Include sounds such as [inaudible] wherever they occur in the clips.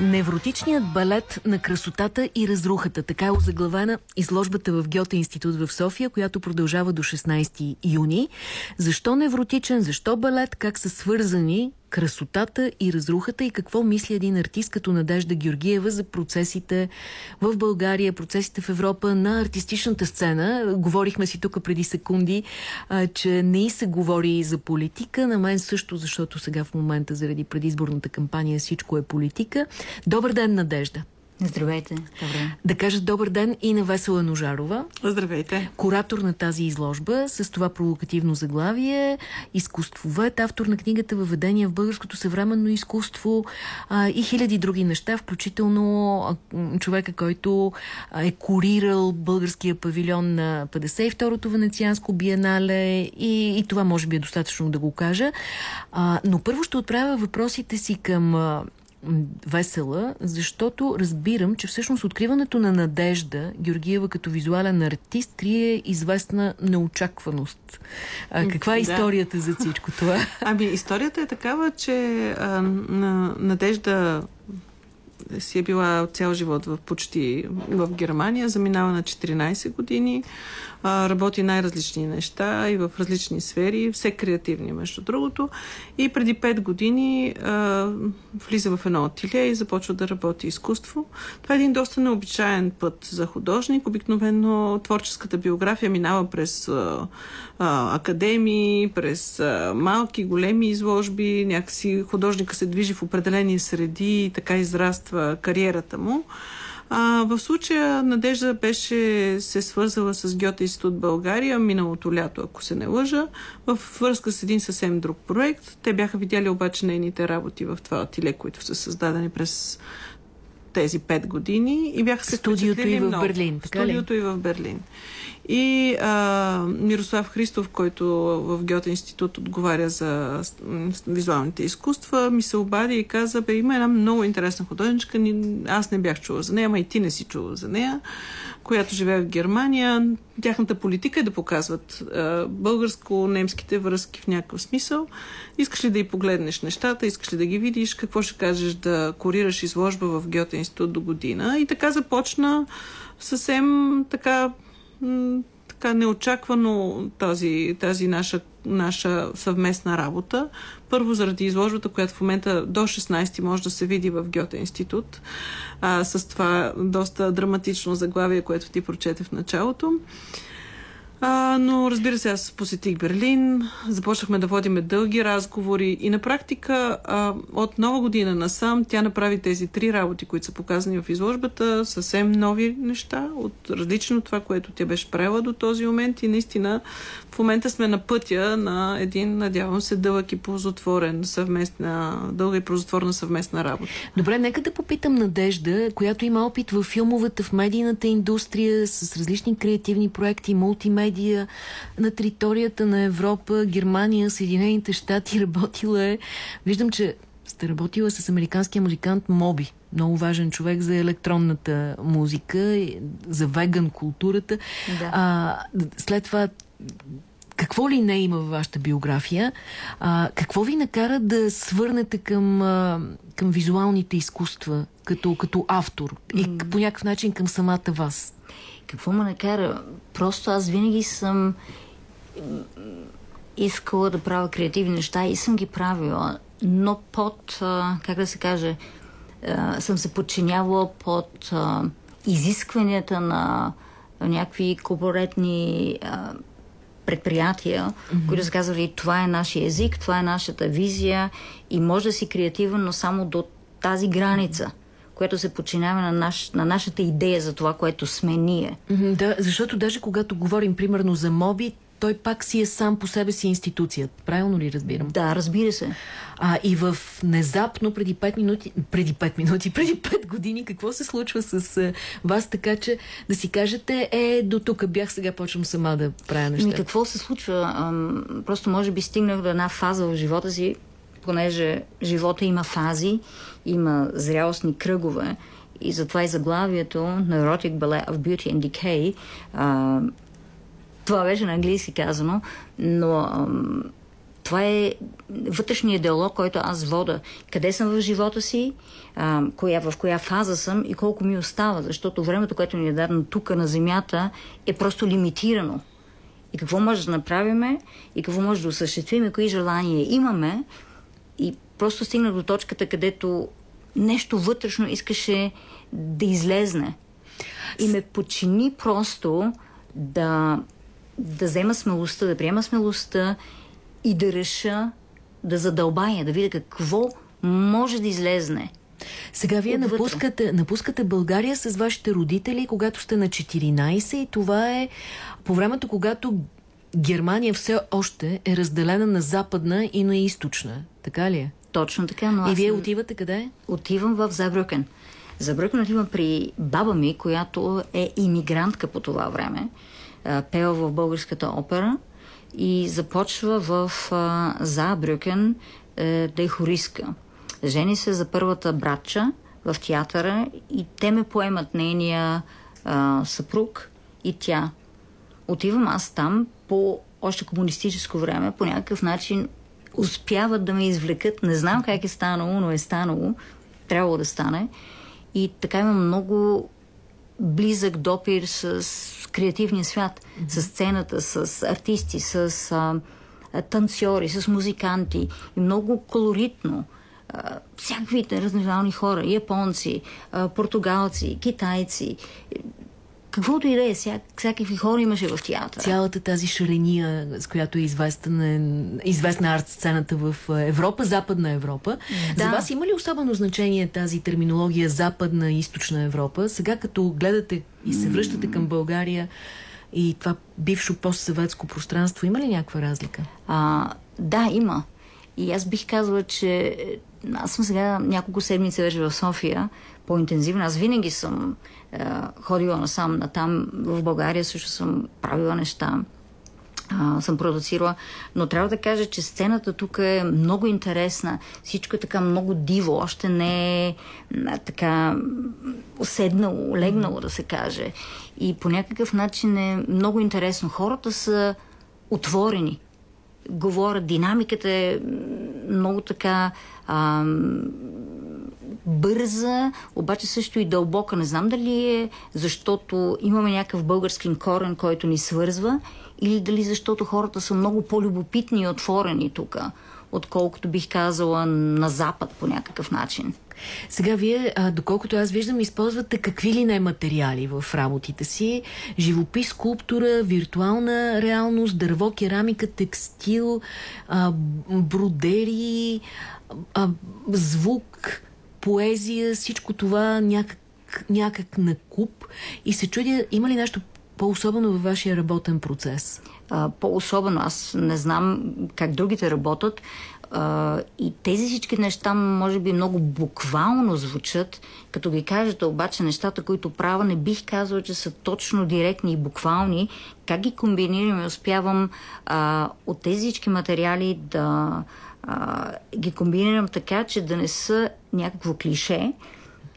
Невротичният балет на красотата и разрухата. Така е озаглавена изложбата в Гьоте институт в София, която продължава до 16 юни. Защо невротичен, защо балет, как са свързани красотата и разрухата и какво мисли един артист като Надежда Георгиева за процесите в България, процесите в Европа на артистичната сцена. Говорихме си тук преди секунди, а, че не и се говори за политика. На мен също, защото сега в момента заради предизборната кампания всичко е политика. Добър ден, Надежда! Здравейте. Добре. Да кажа добър ден и на Весела Ножарова. Здравейте. Куратор на тази изложба с това провокативно заглавие, изкуствовед, автор на книгата Въведение в българското съвременно изкуство а, и хиляди други неща, включително а, човека, който а, е курирал българския павилион на 52-то Венецианско биенале и, и това може би е достатъчно да го кажа. А, но първо ще отправя въпросите си към а, весела, защото разбирам, че всъщност откриването на Надежда Георгиева като визуален артист крие известна неочакваност. А, каква е историята да. за всичко това? [laughs] Ами, историята е такава, че а, на, Надежда си е била цял живот в почти в Германия, заминава на 14 години, а, работи най-различни неща и в различни сфери, все креативни между другото. И преди 5 години а, влиза в едно ателие и започва да работи изкуство. Това е един доста необичаен път за художник. Обикновено творческата биография минава през а, а, академии, през а, малки, големи изложби. Някакси художника се движи в определени среди и така израства кариерата му. А, в случая Надежда беше се свързала с Гьоте Институт България миналото лято, ако се не лъжа, в връзка с един съвсем друг проект. Те бяха видяли обаче нейните работи в това ателе, които са създадени през тези пет години и бяха се Студиото и в много. Берлин, така Студиото ли? и в Берлин. И а, Мирослав Христов, който в Гьоте институт отговаря за визуалните изкуства, ми се обади и каза, бе, има една много интересна художничка, аз не бях чула за нея, ама и ти не си чула за нея, която живее в Германия. Тяхната политика е да показват българско-немските връзки в някакъв смисъл. Искаш ли да и погледнеш нещата, искаш ли да ги видиш, какво ще кажеш да корираш изложба в Гьоте институт до година. И така започна съвсем така така неочаквано тази, тази наша, наша съвместна работа. Първо заради изложбата, която в момента до 16 може да се види в Гьоте институт, а, с това доста драматично заглавие, което ти прочете в началото. А, но разбира се, аз посетих Берлин, започнахме да водиме дълги разговори и на практика а, от нова година насам тя направи тези три работи, които са показани в изложбата, съвсем нови неща, от различно това, което тя беше правила до този момент и наистина в момента сме на пътя на един, надявам се, дълъг и ползотворен съвместна, дълга и ползотворна съвместна работа. Добре, нека да попитам Надежда, която има опит в филмовата, в медийната индустрия, с различни креативни проекти, мултимедия, на територията на Европа, Германия, Съединените щати, [laughs] работила е. Виждам, че сте работила с американския музикант Моби. Много важен човек за електронната музика, за веган културата. Да. А, след това какво ли не има във вашата биография? А, какво ви накара да свърнете към, а, към визуалните изкуства като, като автор и по някакъв начин към самата вас? Какво ме накара? Просто аз винаги съм искала да правя креативни неща и съм ги правила, но под, как да се каже, съм се подчинявала под изискванията на някакви корпоратни предприятия, mm-hmm. които са казали това е нашия език, това е нашата визия и може да си креативен, но само до тази граница което се подчинява на, наш, на нашата идея за това, което сме ние. Да, защото даже когато говорим примерно за моби, той пак си е сам по себе си институция. Правилно ли разбирам? Да, разбира се. А, и в внезапно преди 5 минути, преди 5 минути, [laughs] преди 5 години, какво се случва с а, вас, така че да си кажете, е, до тук бях, сега почвам сама да правя неща. Ми, какво се случва? Ам, просто може би стигнах до една фаза в живота си, понеже живота има фази, има зрялостни кръгове, и затова и заглавието Neurotic Ballet of Beauty and Decay а, това беше на английски казано, но ам, това е вътрешният диалог, който аз вода. Къде съм в живота си, а, коя, в коя фаза съм и колко ми остава, защото времето, което ни е дадено тук на Земята, е просто лимитирано. И какво може да направим, и какво може да осъществим, и кои желания имаме. И просто стигна до точката, където нещо вътрешно искаше да излезне. И ме почини просто да, да взема смелостта, да приема смелостта и да реша да задълбая, да видя какво може да излезне. Сега вие напускате, напускате България с вашите родители, когато сте на 14 и това е по времето, когато Германия все още е разделена на западна и на източна. Така ли е? Точно така. Но и вие отивате къде? Отивам в Забрюкен. Забрюкен отивам при баба ми, която е иммигрантка по това време. Пела в българската опера и започва в Забрюкен е, да е хориска. Жени се за първата братча в театъра и те ме поемат нейния а, съпруг и тя. Отивам аз там по още комунистическо време, по някакъв начин успяват да ме извлекат. Не знам как е станало, но е станало. Трябвало да стане. И така имам много близък допир с креативния свят, mm-hmm. с сцената, с артисти, с а, танцори, с музиканти. И много колоритно. А, всякакви разнообразни хора, японци, а, португалци, китайци, каквото и да е, всякакви хора имаше в театъра. Цялата тази шарения, с която е известна, известна арт-сцената в Европа, Западна Европа. Да. За вас има ли особено значение тази терминология Западна и Източна Европа? Сега като гледате и се връщате към България и това бившо постсъветско пространство, има ли някаква разлика? А, да, има. И аз бих казала, че аз съм сега няколко седмици вече в София, по-интензивно. Аз винаги съм е, ходила насам, натам. В България също съм правила неща. А, съм продуцирала, но трябва да кажа, че сцената тук е много интересна. Всичко е така много диво, още не е така уседнало, легнало да се каже. И по някакъв начин е много интересно. Хората са отворени. Говорят, динамиката е много така ам, бърза, обаче също и дълбока. Не знам дали е защото имаме някакъв български корен, който ни свързва, или дали защото хората са много по-любопитни и отворени тук, отколкото бих казала на Запад по някакъв начин. Сега вие, а, доколкото аз виждам, използвате какви ли не материали в работите си. Живопис, скулптура, виртуална реалност, дърво, керамика, текстил, а, бродери, а, звук, поезия, всичко това някак, някак на куп и се чудя, има ли нещо по-особено във вашия работен процес? по-особено. Аз не знам как другите работят. И тези всички неща, може би, много буквално звучат. Като ги кажете, обаче, нещата, които правя, не бих казала, че са точно директни и буквални. Как ги комбинирам и успявам от тези всички материали да ги комбинирам така, че да не са някакво клише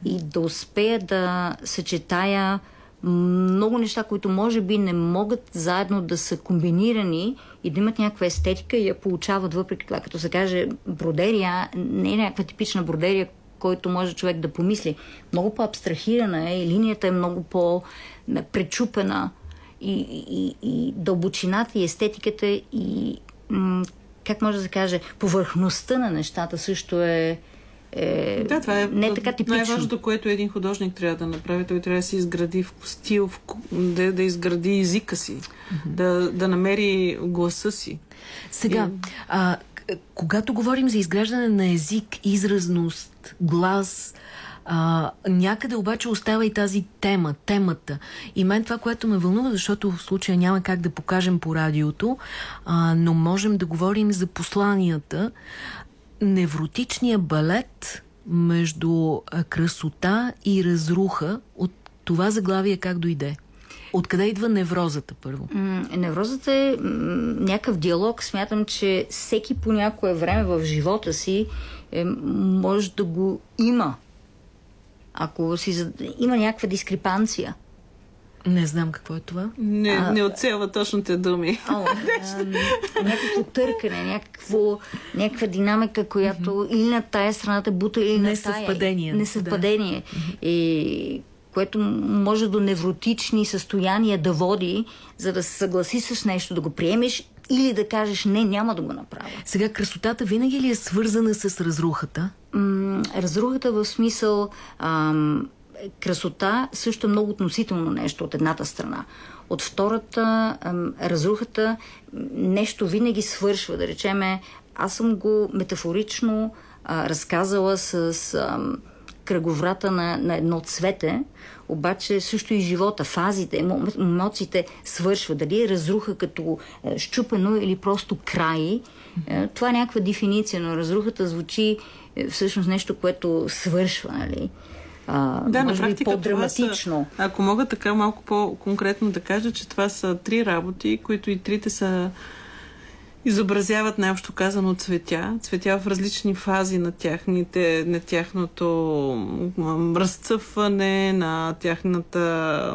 и да успея да съчетая много неща, които може би не могат заедно да са комбинирани и да имат някаква естетика и я получават въпреки това. Като се каже бродерия, не е някаква типична бродерия, който може човек да помисли. Много по-абстрахирана е и линията е много по-пречупена и, и, и дълбочината и естетиката и как може да се каже, повърхността на нещата също е, е да, това е не така типично. Най-важното, което един художник трябва да направи, той трябва да си изгради в стил, в, да, да изгради езика си, mm-hmm. да, да намери гласа си. Сега, И... а, когато говорим за изграждане на език, изразност, глас, а, някъде обаче остава и тази тема, темата. И мен това, което ме вълнува, защото в случая няма как да покажем по радиото, а, но можем да говорим за посланията. Невротичния балет между красота и разруха от това заглавие как дойде? Откъде идва неврозата първо? неврозата е някакъв диалог. Смятам, че всеки по някое време в живота си е, може да го има ако си, има някаква дискрепанция. Не знам какво е това. Не, а, не оцелва точните думи. О, а, някакво търкане, някакво, някаква динамика, която mm-hmm. или на тая страната бута, или на тая. Несъвпадение. Несъвпадение. Да. И което може до невротични състояния да води, за да се съгласи с нещо, да го приемеш или да кажеш не, няма да го направя. Сега красотата винаги ли е свързана с разрухата? М- разрухата в смисъл ам, красота също е много относително нещо от едната страна. От втората, разрухата нещо винаги свършва. Да речеме, аз съм го метафорично а, разказала с ам, кръговрата на, на едно цвете, обаче също и живота, фазите, емоциите свършва. Дали е разруха като е, щупено или просто край. Е, това е някаква дефиниция, но разрухата звучи е, всъщност нещо, което свършва. Нали? А, да, може на практика по-драматично. Са, ако мога така малко по-конкретно да кажа, че това са три работи, които и трите са изобразяват най-общо казано цветя. Цветя в различни фази на, тяхните, на тяхното разцъфване, на тяхната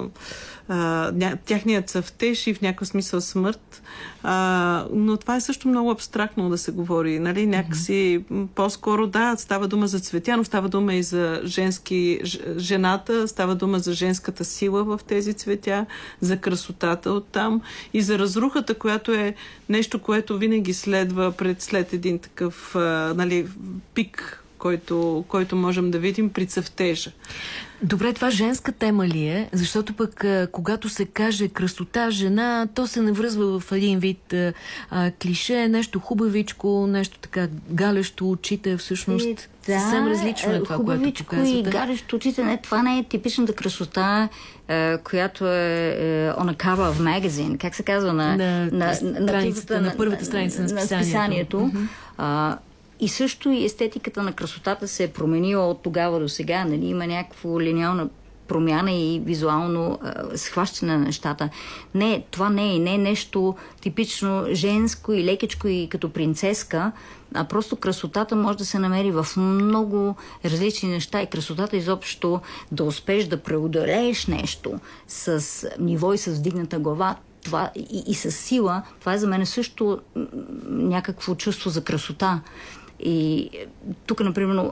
а, тяхният цъфтеж и в някакъв смисъл смърт. А, но това е също много абстрактно да се говори. Нали? Някакси по-скоро да, става дума за цветя, но става дума и за женски, жената, става дума за женската сила в тези цветя, за красотата от там и за разрухата, която е нещо, което винаги следва пред след един такъв а, нали, пик който, който можем да видим при цъфтежа. Добре, това женска тема ли е? Защото пък, когато се каже красота, жена, то се навръзва в един вид а, клише, нещо хубавичко, нещо така галещо очите, всъщност. И, да, съвсем различно е това, което показвате. и галещо очите, не, това не е типичната красота, е, която е, е on a cover of magazine, как се казва на, на, на, на, на, на първата страница на списанието. На списанието. Mm-hmm. А, и също и естетиката на красотата се е променила от тогава до сега. Нали? Има някаква линеална промяна и визуално а, схващане на нещата. Не, това не е, не е нещо типично женско и лекичко и като принцеска, а просто красотата може да се намери в много различни неща и красотата изобщо да успеш да преодолееш нещо с ниво и с вдигната глава, това и, и с сила, това е за мен също някакво чувство за красота. И тук, например,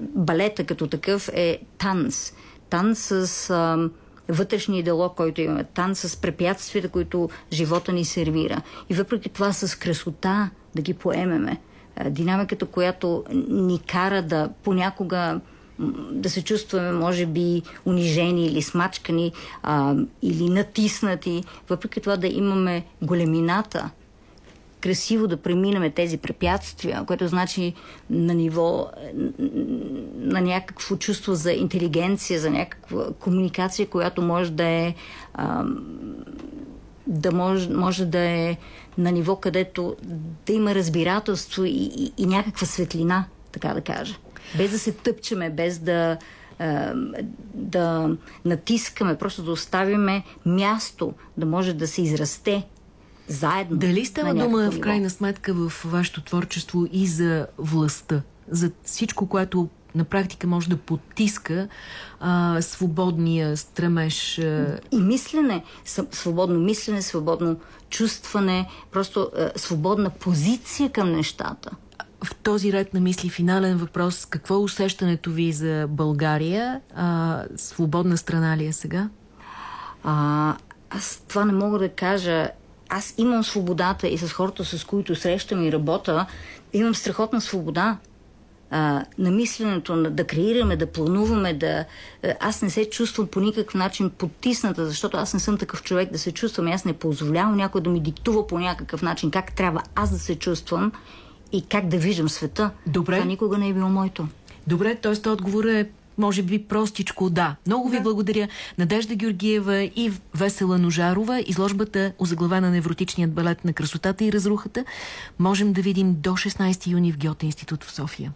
балета като такъв е танц. Танц с а, вътрешния диалог, който имаме. Танц с препятствията, които живота ни сервира. И въпреки това с красота да ги поемеме. Динамиката, която ни кара да понякога да се чувстваме, може би, унижени или смачкани а, или натиснати, въпреки това да имаме големината красиво да преминем тези препятствия, което значи на ниво на някакво чувство за интелигенция, за някаква комуникация, която може да е да може, може да е на ниво, където да има разбирателство и, и, и някаква светлина, така да кажа. Без да се тъпчеме, без да, да натискаме, просто да оставиме място, да може да се израсте заедно. Дали става дума в крайна сметка в вашето творчество и за властта? За всичко, което на практика може да потиска а, свободния стремеж. А... И мислене, свободно мислене, свободно чувстване, просто а, свободна позиция към нещата. В този ред на мисли финален въпрос. Какво е усещането ви за България? А, свободна страна ли е сега? А, аз това не мога да кажа аз имам свободата и с хората, с които срещам и работя, имам страхотна свобода а, на мисленето, на, да креираме, да плануваме, да... Аз не се чувствам по никакъв начин потисната, защото аз не съм такъв човек да се чувствам. Аз не позволявам някой да ми диктува по някакъв начин как трябва аз да се чувствам и как да виждам света. Добре. Това никога не е било моето. Добре, т.е. отговорът е може би простичко да. Много ви да. благодаря. Надежда Георгиева и Весела Ножарова. Изложбата озаглавена на невротичният балет на красотата и разрухата можем да видим до 16 юни в Гьоте институт в София.